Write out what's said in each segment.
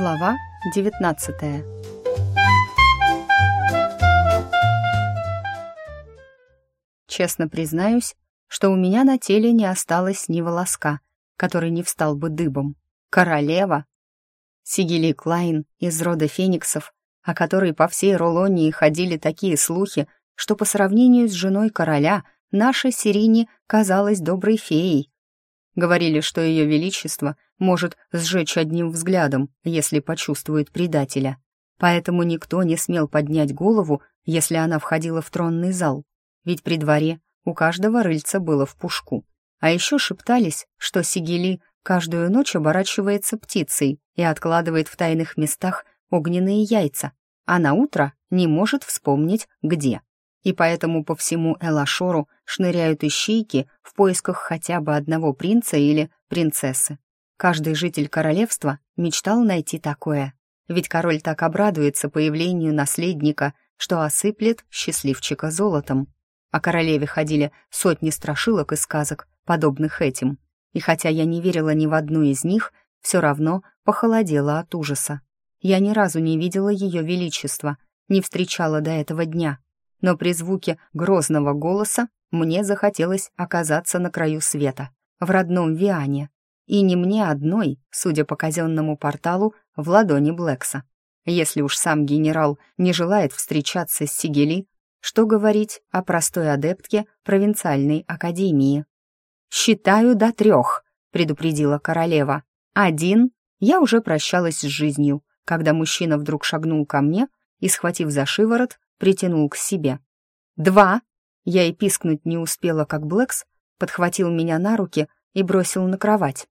Глава 19 Честно признаюсь, что у меня на теле не осталось ни волоска, который не встал бы дыбом. Королева! Сигили Клайн из рода фениксов, о которой по всей Ролонии ходили такие слухи, что по сравнению с женой короля наша Сирине казалась доброй феей. Говорили, что ее величество может сжечь одним взглядом, если почувствует предателя. Поэтому никто не смел поднять голову, если она входила в тронный зал. Ведь при дворе у каждого рыльца было в пушку. А еще шептались, что Сигели каждую ночь оборачивается птицей и откладывает в тайных местах огненные яйца, а на утро не может вспомнить, где. И поэтому по всему Элашору шныряют ищейки в поисках хотя бы одного принца или принцессы. Каждый житель королевства мечтал найти такое, ведь король так обрадуется появлению наследника, что осыплет счастливчика золотом. О королеве ходили сотни страшилок и сказок, подобных этим. И хотя я не верила ни в одну из них, все равно похолодела от ужаса. Я ни разу не видела ее величества, не встречала до этого дня. Но при звуке грозного голоса мне захотелось оказаться на краю света, в родном Виане. И не мне одной, судя по казенному порталу, в ладони Блэкса. Если уж сам генерал не желает встречаться с Сигели, что говорить о простой адептке провинциальной академии? «Считаю до трех», — предупредила королева. «Один». Я уже прощалась с жизнью, когда мужчина вдруг шагнул ко мне и, схватив за шиворот, притянул к себе. «Два». Я и пискнуть не успела, как Блэкс подхватил меня на руки и бросил на кровать.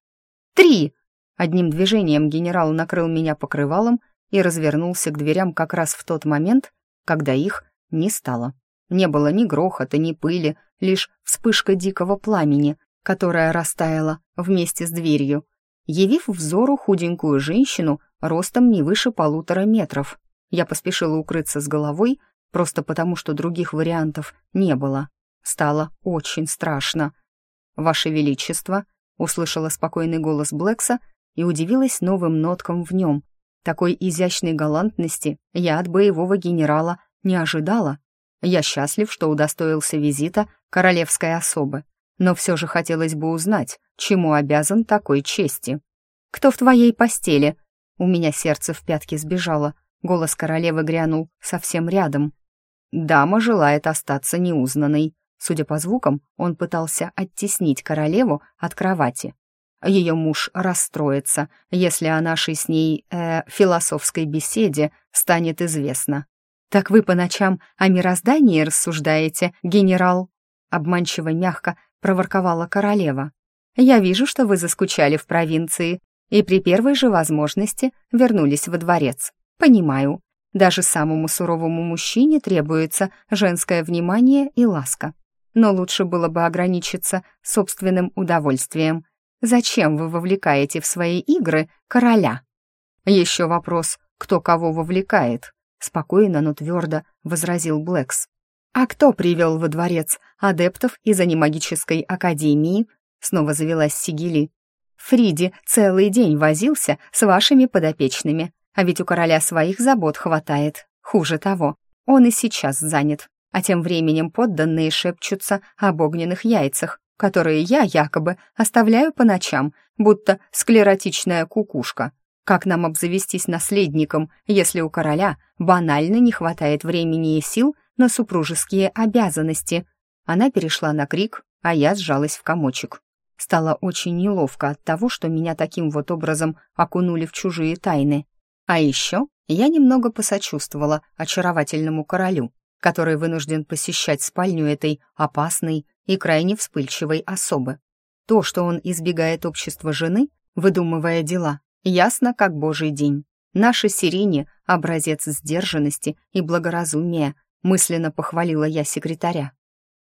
«Три!» Одним движением генерал накрыл меня покрывалом и развернулся к дверям как раз в тот момент, когда их не стало. Не было ни грохота, ни пыли, лишь вспышка дикого пламени, которая растаяла вместе с дверью, явив взору худенькую женщину ростом не выше полутора метров. Я поспешила укрыться с головой, просто потому что других вариантов не было. Стало очень страшно. «Ваше Величество», — услышала спокойный голос Блэкса и удивилась новым ноткам в нем. Такой изящной галантности я от боевого генерала не ожидала. Я счастлив, что удостоился визита королевской особы, но все же хотелось бы узнать, чему обязан такой чести. «Кто в твоей постели?» У меня сердце в пятки сбежало. Голос королевы грянул совсем рядом. «Дама желает остаться неузнанной». Судя по звукам, он пытался оттеснить королеву от кровати. Ее муж расстроится, если о нашей с ней э, философской беседе станет известно. «Так вы по ночам о мироздании рассуждаете, генерал?» Обманчиво мягко проворковала королева. «Я вижу, что вы заскучали в провинции и при первой же возможности вернулись во дворец. Понимаю, даже самому суровому мужчине требуется женское внимание и ласка. Но лучше было бы ограничиться собственным удовольствием. Зачем вы вовлекаете в свои игры короля? Еще вопрос, кто кого вовлекает, спокойно, но твердо возразил Блэкс. «А кто привел во дворец адептов из анимагической академии?» Снова завелась Сигили. «Фриди целый день возился с вашими подопечными, а ведь у короля своих забот хватает. Хуже того, он и сейчас занят. А тем временем подданные шепчутся об огненных яйцах, которые я якобы оставляю по ночам, будто склеротичная кукушка. Как нам обзавестись наследником, если у короля банально не хватает времени и сил на супружеские обязанности? Она перешла на крик, а я сжалась в комочек. Стало очень неловко от того, что меня таким вот образом окунули в чужие тайны. А еще я немного посочувствовала очаровательному королю, который вынужден посещать спальню этой опасной и крайне вспыльчивой особы. То, что он избегает общества жены, выдумывая дела, Ясно, как божий день. Наша Сирине — образец сдержанности и благоразумия, мысленно похвалила я секретаря.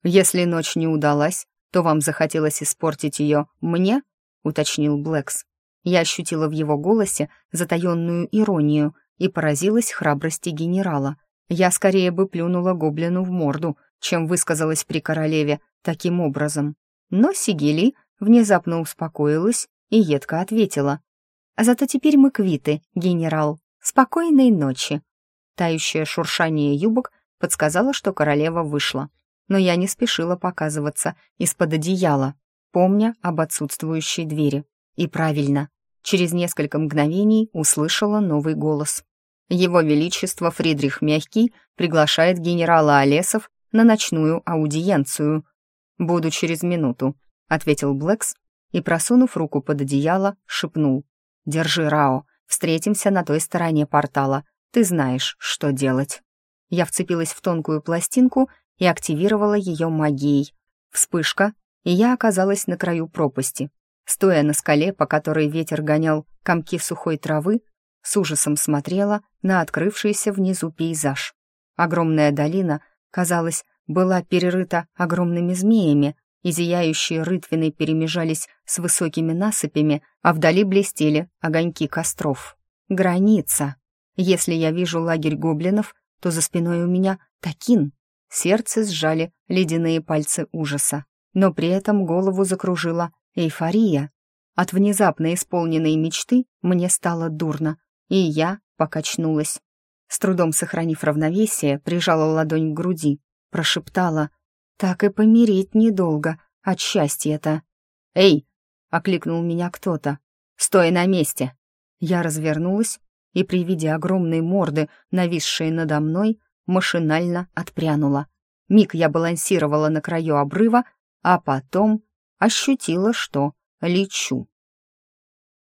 Если ночь не удалась, то вам захотелось испортить ее мне, уточнил Блэкс. Я ощутила в его голосе затаенную иронию и поразилась храбрости генерала. Я скорее бы плюнула гоблину в морду, чем высказалась при королеве таким образом. Но Сигели внезапно успокоилась и едко ответила. Зато теперь мы квиты, генерал. Спокойной ночи». Тающее шуршание юбок подсказало, что королева вышла. Но я не спешила показываться из-под одеяла, помня об отсутствующей двери. И правильно, через несколько мгновений услышала новый голос. Его Величество Фридрих Мягкий приглашает генерала Олесов на ночную аудиенцию. «Буду через минуту», — ответил Блэкс и, просунув руку под одеяло, шепнул. «Держи, Рао, встретимся на той стороне портала. Ты знаешь, что делать». Я вцепилась в тонкую пластинку и активировала ее магией. Вспышка, и я оказалась на краю пропасти. Стоя на скале, по которой ветер гонял комки сухой травы, с ужасом смотрела на открывшийся внизу пейзаж. Огромная долина, казалось, была перерыта огромными змеями, и зияющие рытвины перемежались с высокими насыпями, а вдали блестели огоньки костров. Граница. Если я вижу лагерь гоблинов, то за спиной у меня такин. Сердце сжали ледяные пальцы ужаса, но при этом голову закружила эйфория. От внезапно исполненной мечты мне стало дурно, и я покачнулась. С трудом сохранив равновесие, прижала ладонь к груди, прошептала «Так и помереть недолго от счастья-то». «Эй!» — окликнул меня кто-то. «Стой на месте!» Я развернулась и при виде огромной морды, нависшей надо мной, машинально отпрянула. Миг я балансировала на краю обрыва, а потом ощутила, что лечу.